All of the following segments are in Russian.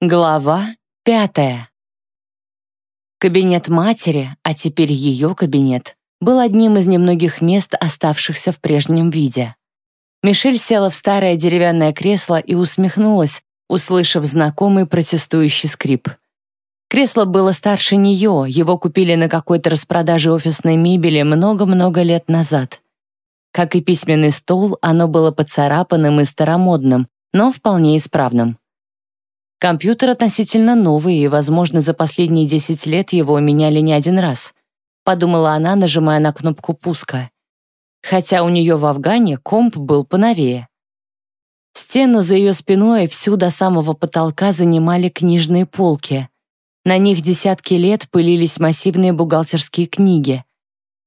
Глава пятая. Кабинет матери, а теперь ее кабинет, был одним из немногих мест, оставшихся в прежнем виде. Мишель села в старое деревянное кресло и усмехнулась, услышав знакомый протестующий скрип. Кресло было старше нее, его купили на какой-то распродаже офисной мебели много-много лет назад. Как и письменный стол, оно было поцарапанным и старомодным, но вполне исправным. Компьютер относительно новый, и, возможно, за последние 10 лет его меняли не один раз. Подумала она, нажимая на кнопку пуска. Хотя у нее в Афгане комп был поновее. Стену за ее спиной всю до самого потолка занимали книжные полки. На них десятки лет пылились массивные бухгалтерские книги.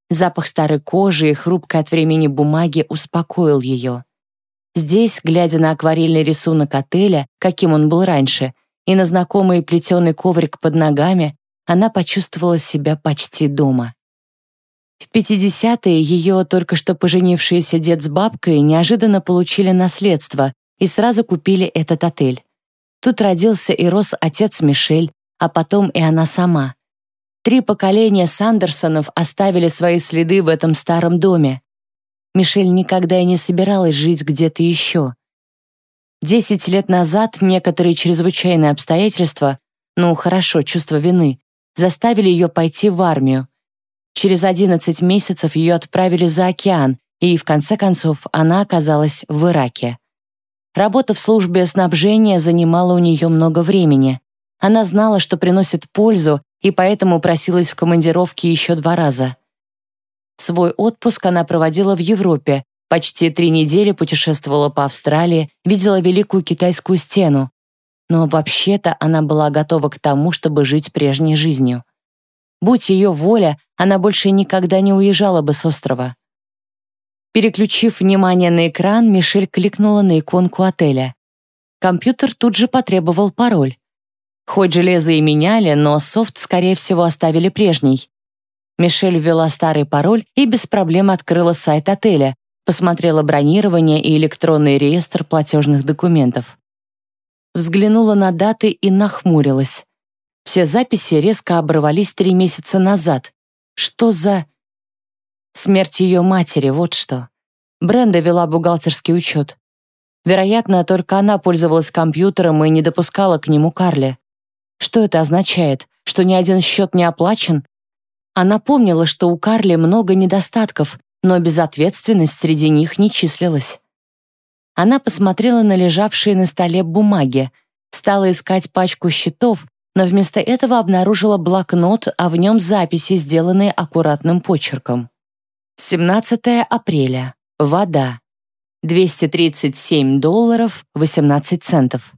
Запах старой кожи и хрупкой от времени бумаги успокоил ее. Здесь, глядя на акварельный рисунок отеля, каким он был раньше, и на знакомый плетеный коврик под ногами, она почувствовала себя почти дома. В 50-е ее только что поженившиеся дед с бабкой неожиданно получили наследство и сразу купили этот отель. Тут родился и рос отец Мишель, а потом и она сама. Три поколения Сандерсонов оставили свои следы в этом старом доме. Мишель никогда и не собиралась жить где-то еще. Десять лет назад некоторые чрезвычайные обстоятельства, ну хорошо, чувство вины, заставили ее пойти в армию. Через одиннадцать месяцев ее отправили за океан, и в конце концов она оказалась в Ираке. Работа в службе снабжения занимала у нее много времени. Она знала, что приносит пользу, и поэтому просилась в командировки еще два раза. Свой отпуск она проводила в Европе, почти три недели путешествовала по Австралии, видела Великую Китайскую стену. Но вообще-то она была готова к тому, чтобы жить прежней жизнью. Будь ее воля, она больше никогда не уезжала бы с острова. Переключив внимание на экран, Мишель кликнула на иконку отеля. Компьютер тут же потребовал пароль. Хоть железо и меняли, но софт, скорее всего, оставили прежний. Мишель ввела старый пароль и без проблем открыла сайт отеля, посмотрела бронирование и электронный реестр платежных документов. Взглянула на даты и нахмурилась. Все записи резко оборвались три месяца назад. Что за... Смерть ее матери, вот что. Бренда вела бухгалтерский учет. Вероятно, только она пользовалась компьютером и не допускала к нему Карли. Что это означает? Что ни один счет не оплачен? Она помнила, что у Карли много недостатков, но безответственность среди них не числилась. Она посмотрела на лежавшие на столе бумаги, стала искать пачку счетов, но вместо этого обнаружила блокнот, а в нем записи, сделанные аккуратным почерком. 17 апреля. Вода. 237 долларов 18 центов.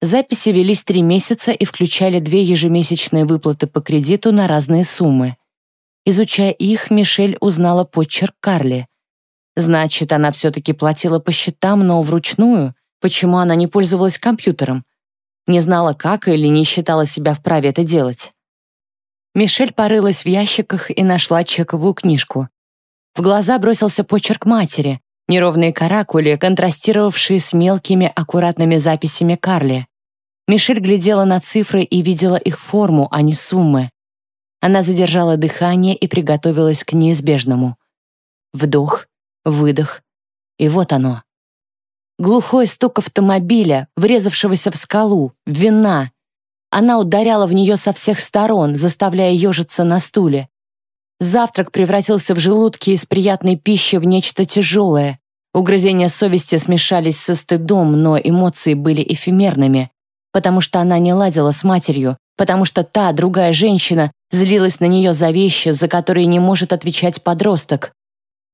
Записи велись три месяца и включали две ежемесячные выплаты по кредиту на разные суммы. Изучая их, Мишель узнала почерк Карли. Значит, она все-таки платила по счетам, но вручную? Почему она не пользовалась компьютером? Не знала, как или не считала себя вправе это делать? Мишель порылась в ящиках и нашла чековую книжку. В глаза бросился почерк матери, неровные каракули, контрастировавшие с мелкими аккуратными записями Карли. Мишель глядела на цифры и видела их форму, а не суммы. Она задержала дыхание и приготовилась к неизбежному. Вдох, выдох, и вот оно. Глухой стук автомобиля, врезавшегося в скалу, вина. Она ударяла в нее со всех сторон, заставляя ежиться на стуле. Завтрак превратился в желудке из приятной пищи в нечто тяжелое. Угрызения совести смешались со стыдом, но эмоции были эфемерными потому что она не ладила с матерью, потому что та, другая женщина, злилась на нее за вещи, за которые не может отвечать подросток.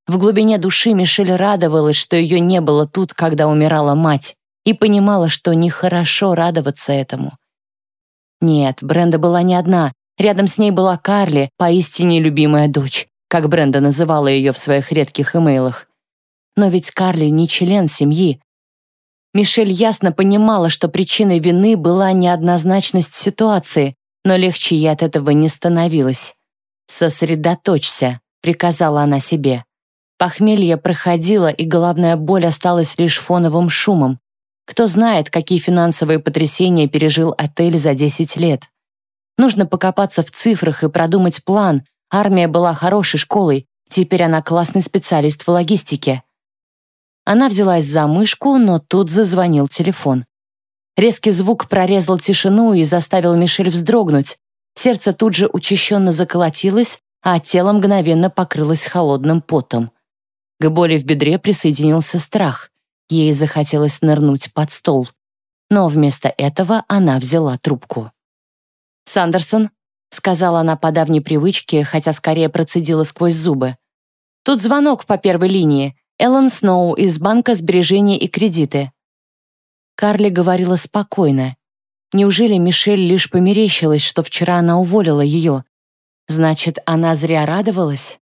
В глубине души Мишель радовалась, что ее не было тут, когда умирала мать, и понимала, что нехорошо радоваться этому. Нет, Бренда была не одна. Рядом с ней была Карли, поистине любимая дочь, как Бренда называла ее в своих редких имейлах. Но ведь Карли не член семьи, Мишель ясно понимала, что причиной вины была неоднозначность ситуации, но легче ей от этого не становилось. «Сосредоточься», — приказала она себе. Похмелье проходило, и головная боль осталась лишь фоновым шумом. Кто знает, какие финансовые потрясения пережил отель за 10 лет. Нужно покопаться в цифрах и продумать план. Армия была хорошей школой, теперь она классный специалист в логистике. Она взялась за мышку, но тут зазвонил телефон. Резкий звук прорезал тишину и заставил Мишель вздрогнуть. Сердце тут же учащенно заколотилось, а тело мгновенно покрылось холодным потом. К боли в бедре присоединился страх. Ей захотелось нырнуть под стол. Но вместо этого она взяла трубку. «Сандерсон», — сказала она по давней привычке, хотя скорее процедила сквозь зубы. «Тут звонок по первой линии. Эллен Сноу из Банка сбережения и кредиты». Карли говорила спокойно. Неужели Мишель лишь померещилась, что вчера она уволила ее? Значит, она зря радовалась?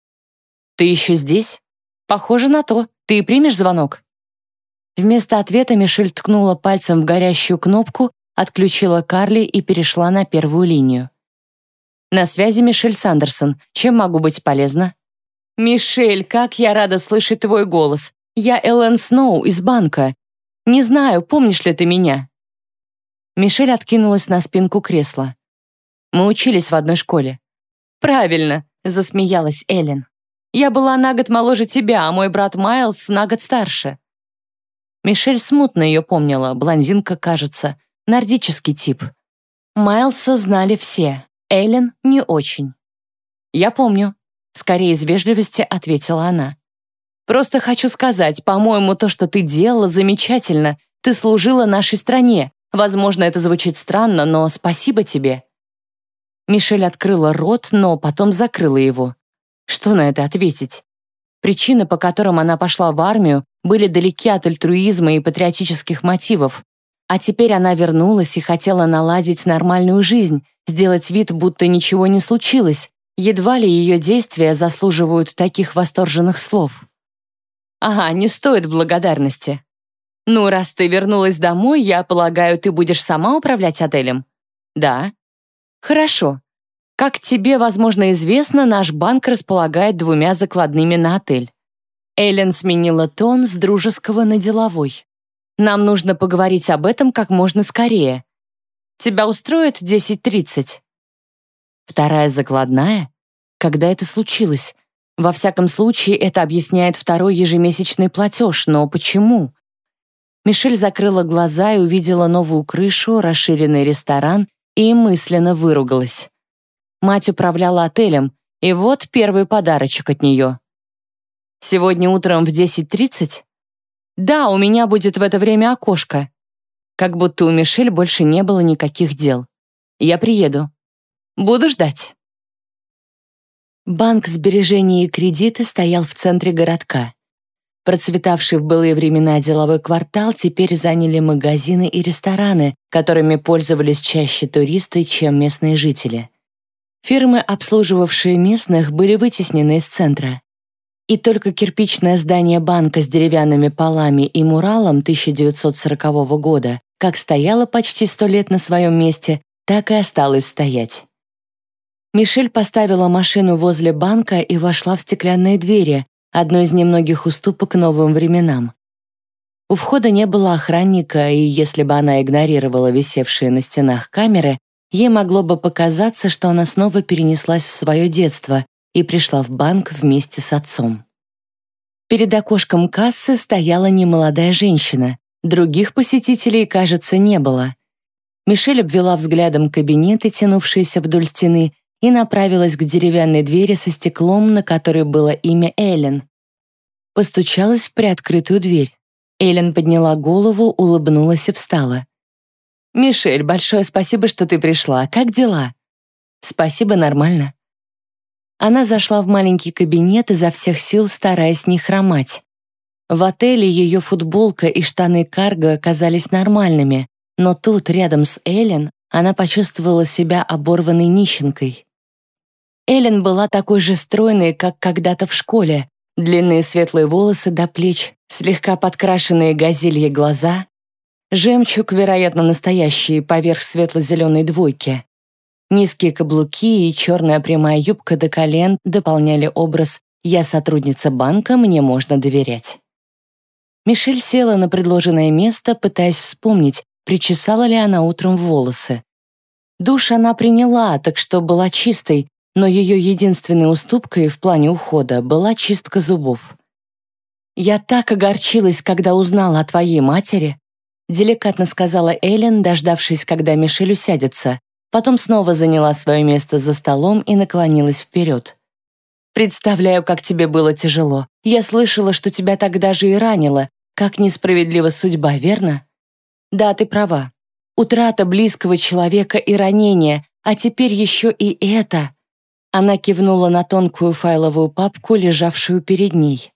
«Ты еще здесь? Похоже на то. Ты примешь звонок?» Вместо ответа Мишель ткнула пальцем в горящую кнопку, отключила Карли и перешла на первую линию. «На связи Мишель Сандерсон. Чем могу быть полезна?» «Мишель, как я рада слышать твой голос. Я Эллен Сноу из банка. Не знаю, помнишь ли ты меня?» Мишель откинулась на спинку кресла. «Мы учились в одной школе». «Правильно», — засмеялась Эллен. «Я была на год моложе тебя, а мой брат Майлз на год старше». Мишель смутно ее помнила, блондинка, кажется, нордический тип. Майлса знали все, Эллен не очень. «Я помню», — скорее из вежливости ответила она. «Просто хочу сказать, по-моему, то, что ты делала, замечательно. Ты служила нашей стране. Возможно, это звучит странно, но спасибо тебе». Мишель открыла рот, но потом закрыла его. Что на это ответить? Причины, по которым она пошла в армию, были далеки от альтруизма и патриотических мотивов. А теперь она вернулась и хотела наладить нормальную жизнь, сделать вид, будто ничего не случилось. Едва ли ее действия заслуживают таких восторженных слов. «Ага, не стоит благодарности. Ну, раз ты вернулась домой, я полагаю, ты будешь сама управлять отелем?» «Да». «Хорошо. Как тебе, возможно, известно, наш банк располагает двумя закладными на отель. Эллен сменила тон с дружеского на деловой. Нам нужно поговорить об этом как можно скорее. Тебя устроит 10.30? Вторая закладная? Когда это случилось? Во всяком случае, это объясняет второй ежемесячный платеж, но почему? Мишель закрыла глаза и увидела новую крышу, расширенный ресторан и мысленно выругалась. Мать управляла отелем, и вот первый подарочек от нее. Сегодня утром в 10.30? Да, у меня будет в это время окошко. Как будто у Мишель больше не было никаких дел. Я приеду. Буду ждать. Банк сбережений и кредиты стоял в центре городка. Процветавший в былые времена деловой квартал теперь заняли магазины и рестораны, которыми пользовались чаще туристы, чем местные жители. Фирмы, обслуживавшие местных, были вытеснены из центра. И только кирпичное здание банка с деревянными полами и муралом 1940 года, как стояло почти сто лет на своем месте, так и осталось стоять. Мишель поставила машину возле банка и вошла в стеклянные двери, одно из немногих уступок новым временам. У входа не было охранника, и если бы она игнорировала висевшие на стенах камеры, ей могло бы показаться, что она снова перенеслась в свое детство и пришла в банк вместе с отцом. Перед окошком кассы стояла немолодая женщина. Других посетителей, кажется, не было. Мишель обвела взглядом кабинеты, тянувшиеся вдоль стены, и направилась к деревянной двери со стеклом, на которой было имя Эллен. Постучалась в приоткрытую дверь. Эллен подняла голову, улыбнулась и встала. «Мишель, большое спасибо, что ты пришла. Как дела?» «Спасибо, нормально». Она зашла в маленький кабинет изо всех сил, стараясь не хромать. В отеле ее футболка и штаны карго оказались нормальными, но тут, рядом с Эллен, она почувствовала себя оборванной нищенкой. Эллен была такой же стройной, как когда-то в школе. Длинные светлые волосы до плеч, слегка подкрашенные газелье глаза, Жемчуг, вероятно, настоящий, поверх светло-зеленой двойки. Низкие каблуки и черная прямая юбка до колен дополняли образ «я сотрудница банка, мне можно доверять». Мишель села на предложенное место, пытаясь вспомнить, причесала ли она утром волосы. Душ она приняла, так что была чистой, но ее единственной уступкой в плане ухода была чистка зубов. «Я так огорчилась, когда узнала о твоей матери», деликатно сказала Эллен, дождавшись, когда Мишель усядется. Потом снова заняла свое место за столом и наклонилась вперед. «Представляю, как тебе было тяжело. Я слышала, что тебя тогда же и ранило. Как несправедлива судьба, верно?» «Да, ты права. Утрата близкого человека и ранение, а теперь еще и это». Она кивнула на тонкую файловую папку, лежавшую перед ней.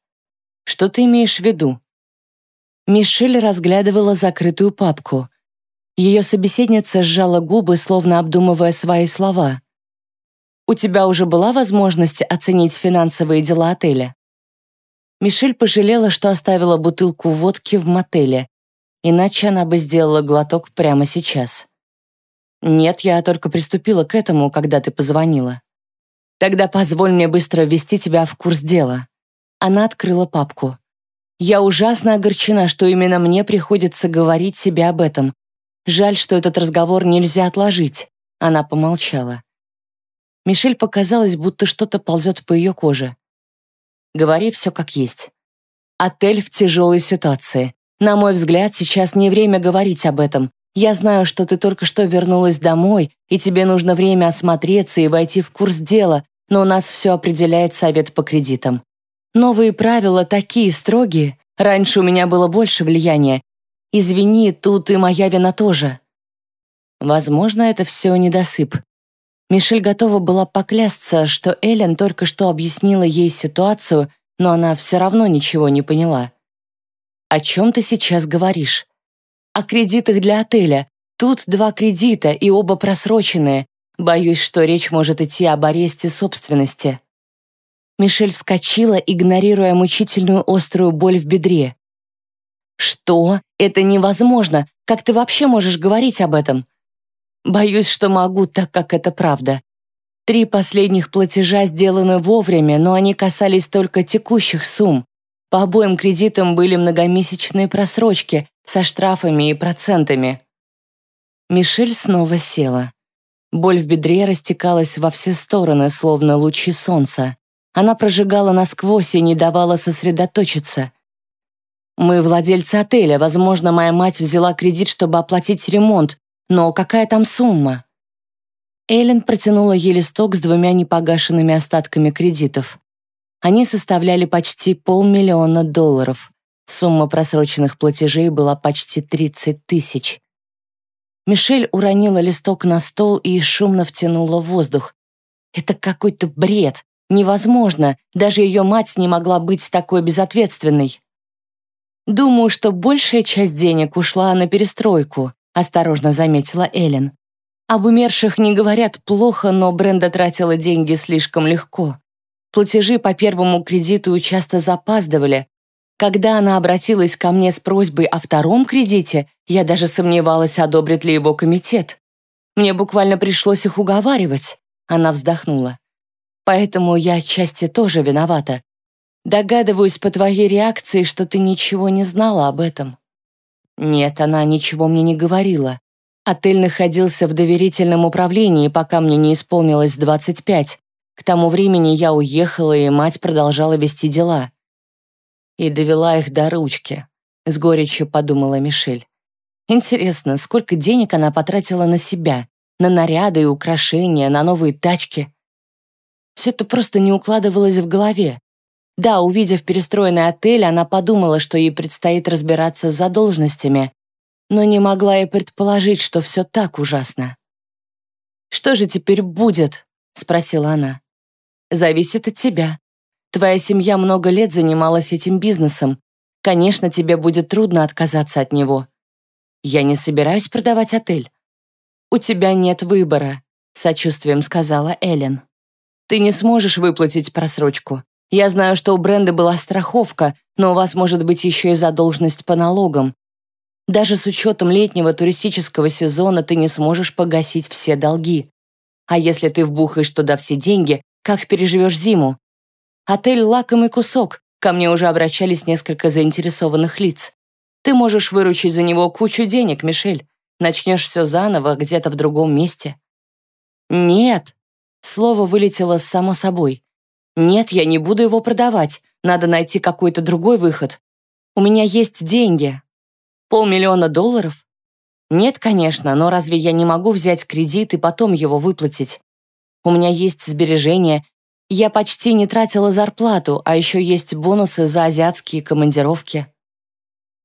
«Что ты имеешь в виду?» Мишель разглядывала закрытую папку. Ее собеседница сжала губы, словно обдумывая свои слова. «У тебя уже была возможность оценить финансовые дела отеля?» Мишель пожалела, что оставила бутылку водки в мотеле, иначе она бы сделала глоток прямо сейчас. «Нет, я только приступила к этому, когда ты позвонила». «Тогда позволь мне быстро ввести тебя в курс дела». Она открыла папку. Я ужасно огорчена, что именно мне приходится говорить себе об этом. Жаль, что этот разговор нельзя отложить. Она помолчала. Мишель показалось, будто что-то ползет по ее коже. Говори все как есть. Отель в тяжелой ситуации. На мой взгляд, сейчас не время говорить об этом. Я знаю, что ты только что вернулась домой, и тебе нужно время осмотреться и войти в курс дела, но у нас все определяет совет по кредитам. Новые правила такие строгие. Раньше у меня было больше влияния. Извини, тут и моя вина тоже. Возможно, это все недосып. Мишель готова была поклясться, что Эллен только что объяснила ей ситуацию, но она все равно ничего не поняла. «О чем ты сейчас говоришь?» «О кредитах для отеля. Тут два кредита, и оба просроченные. Боюсь, что речь может идти об аресте собственности». Мишель вскочила, игнорируя мучительную острую боль в бедре. «Что? Это невозможно! Как ты вообще можешь говорить об этом?» «Боюсь, что могу, так как это правда. Три последних платежа сделаны вовремя, но они касались только текущих сумм. По обоим кредитам были многомесячные просрочки со штрафами и процентами». Мишель снова села. Боль в бедре растекалась во все стороны, словно лучи солнца. Она прожигала насквозь и не давала сосредоточиться. «Мы владельцы отеля. Возможно, моя мать взяла кредит, чтобы оплатить ремонт. Но какая там сумма?» Эллен протянула ей листок с двумя непогашенными остатками кредитов. Они составляли почти полмиллиона долларов. Сумма просроченных платежей была почти 30 тысяч. Мишель уронила листок на стол и шумно втянула воздух. «Это какой-то бред. Невозможно, даже ее мать не могла быть такой безответственной. «Думаю, что большая часть денег ушла на перестройку», осторожно заметила Эллен. Об умерших не говорят плохо, но Бренда тратила деньги слишком легко. Платежи по первому кредиту часто запаздывали. Когда она обратилась ко мне с просьбой о втором кредите, я даже сомневалась, одобрит ли его комитет. Мне буквально пришлось их уговаривать. Она вздохнула. Поэтому я отчасти тоже виновата. Догадываюсь по твоей реакции, что ты ничего не знала об этом. Нет, она ничего мне не говорила. Отель находился в доверительном управлении, пока мне не исполнилось 25. К тому времени я уехала, и мать продолжала вести дела. И довела их до ручки, с горечью подумала Мишель. Интересно, сколько денег она потратила на себя, на наряды и украшения, на новые тачки. Все это просто не укладывалось в голове. Да, увидев перестроенный отель, она подумала, что ей предстоит разбираться с задолженностями, но не могла и предположить, что все так ужасно. «Что же теперь будет?» — спросила она. «Зависит от тебя. Твоя семья много лет занималась этим бизнесом. Конечно, тебе будет трудно отказаться от него. Я не собираюсь продавать отель». «У тебя нет выбора», — сочувствием сказала Эллен. Ты не сможешь выплатить просрочку. Я знаю, что у бренда была страховка, но у вас может быть еще и задолженность по налогам. Даже с учетом летнего туристического сезона ты не сможешь погасить все долги. А если ты вбухаешь туда все деньги, как переживешь зиму? Отель — лакомый кусок, Ко мне уже обращались несколько заинтересованных лиц. Ты можешь выручить за него кучу денег, Мишель. Начнешь все заново, где-то в другом месте». «Нет», — слово вылетело само собой. «Нет, я не буду его продавать. Надо найти какой-то другой выход. У меня есть деньги. Полмиллиона долларов? Нет, конечно, но разве я не могу взять кредит и потом его выплатить? У меня есть сбережения. Я почти не тратила зарплату, а еще есть бонусы за азиатские командировки.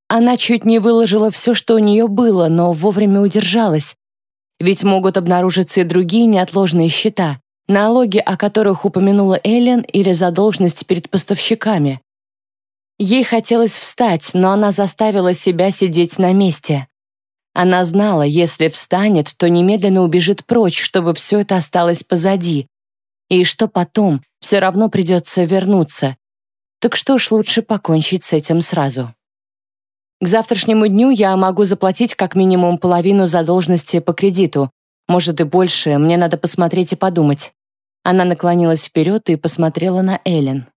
Она чуть не выложила все, что у нее было, но вовремя удержалась. Ведь могут обнаружиться и другие неотложные счета, налоги, о которых упомянула Эллен, или задолженность перед поставщиками. Ей хотелось встать, но она заставила себя сидеть на месте. Она знала, если встанет, то немедленно убежит прочь, чтобы все это осталось позади. И что потом, все равно придется вернуться. Так что ж лучше покончить с этим сразу. К завтрашнему дню я могу заплатить как минимум половину задолженности по кредиту. Может и больше, мне надо посмотреть и подумать. Она наклонилась вперед и посмотрела на Эллен.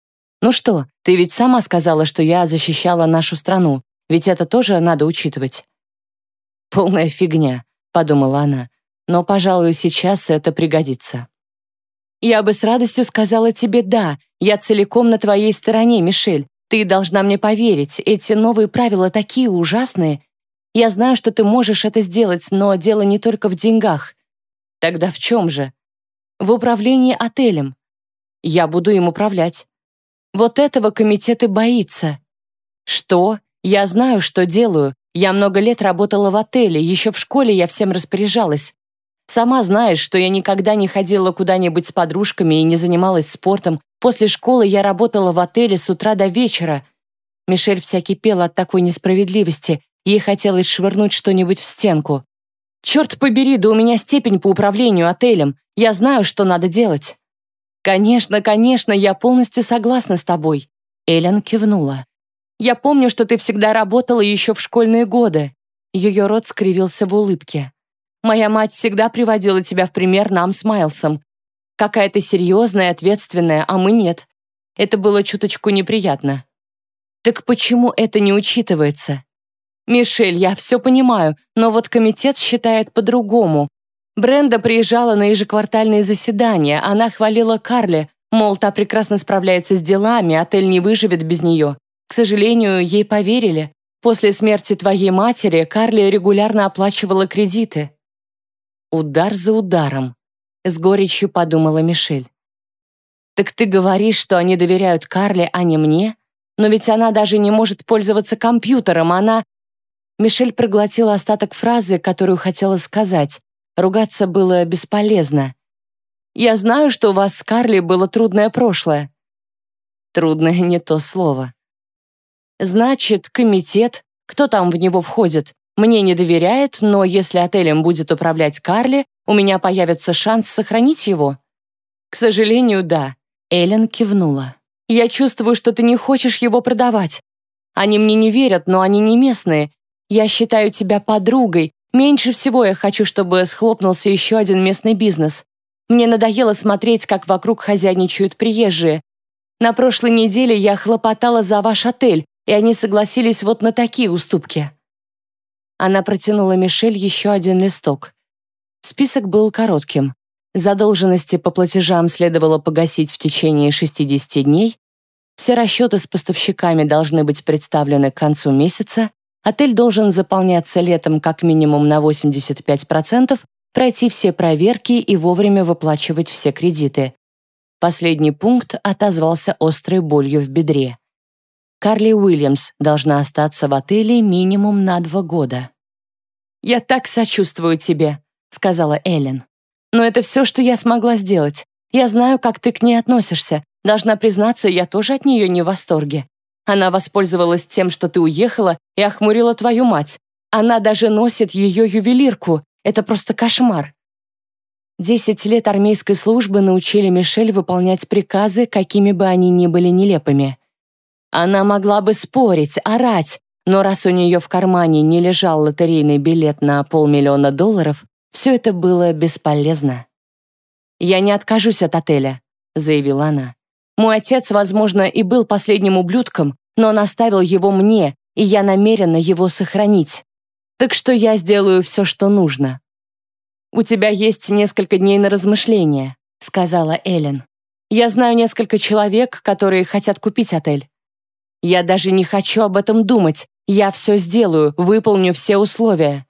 «Ну что, ты ведь сама сказала, что я защищала нашу страну, ведь это тоже надо учитывать». «Полная фигня», — подумала она, «но, пожалуй, сейчас это пригодится». «Я бы с радостью сказала тебе «да», я целиком на твоей стороне, Мишель. Ты должна мне поверить, эти новые правила такие ужасные. Я знаю, что ты можешь это сделать, но дело не только в деньгах. Тогда в чем же? В управлении отелем. Я буду им управлять. Вот этого комитет и боится. Что? Я знаю, что делаю. Я много лет работала в отеле, еще в школе я всем распоряжалась. Сама знаешь, что я никогда не ходила куда-нибудь с подружками и не занималась спортом. После школы я работала в отеле с утра до вечера. Мишель вся кипела от такой несправедливости. Ей хотелось швырнуть что-нибудь в стенку. «Черт побери, да у меня степень по управлению отелем. Я знаю, что надо делать». «Конечно, конечно, я полностью согласна с тобой», — Эллен кивнула. «Я помню, что ты всегда работала еще в школьные годы». Ее рот скривился в улыбке. «Моя мать всегда приводила тебя в пример нам с Майлсом. Какая ты серьезная ответственная, а мы нет. Это было чуточку неприятно». «Так почему это не учитывается?» «Мишель, я все понимаю, но вот комитет считает по-другому. Бренда приезжала на ежеквартальные заседания, она хвалила Карли, мол, та прекрасно справляется с делами, отель не выживет без нее. К сожалению, ей поверили. После смерти твоей матери Карли регулярно оплачивала кредиты. Удар за ударом. С горечью подумала Мишель. «Так ты говоришь, что они доверяют Карли, а не мне? Но ведь она даже не может пользоваться компьютером, она...» Мишель проглотила остаток фразы, которую хотела сказать, Ругаться было бесполезно. «Я знаю, что у вас с Карли было трудное прошлое». «Трудное не то слово». «Значит, комитет, кто там в него входит, мне не доверяет, но если отелем будет управлять Карли, у меня появится шанс сохранить его?» «К сожалению, да», — Эллен кивнула. «Я чувствую, что ты не хочешь его продавать. Они мне не верят, но они не местные. Я считаю тебя подругой, Меньше всего я хочу, чтобы схлопнулся еще один местный бизнес. Мне надоело смотреть, как вокруг хозяйничают приезжие. На прошлой неделе я хлопотала за ваш отель, и они согласились вот на такие уступки». Она протянула Мишель еще один листок. Список был коротким. Задолженности по платежам следовало погасить в течение 60 дней, все расчеты с поставщиками должны быть представлены к концу месяца, Отель должен заполняться летом как минимум на 85%, пройти все проверки и вовремя выплачивать все кредиты. Последний пункт отозвался острой болью в бедре. Карли Уильямс должна остаться в отеле минимум на два года. «Я так сочувствую тебе», — сказала Эллен. «Но это все, что я смогла сделать. Я знаю, как ты к ней относишься. Должна признаться, я тоже от нее не в восторге. Она воспользовалась тем, что ты уехала, и охмурила твою мать. Она даже носит ее ювелирку. Это просто кошмар. Десять лет армейской службы научили Мишель выполнять приказы, какими бы они ни были нелепыми. Она могла бы спорить, орать, но раз у нее в кармане не лежал лотерейный билет на полмиллиона долларов, все это было бесполезно. «Я не откажусь от отеля», — заявила она. Мой отец, возможно, и был последним ублюдком, но он оставил его мне, и я намерена его сохранить. Так что я сделаю все, что нужно. «У тебя есть несколько дней на размышления», — сказала Эллен. «Я знаю несколько человек, которые хотят купить отель. Я даже не хочу об этом думать. Я все сделаю, выполню все условия.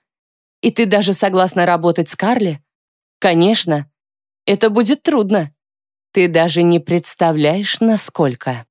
И ты даже согласна работать с Карли? Конечно. Это будет трудно. Ты даже не представляешь, насколько.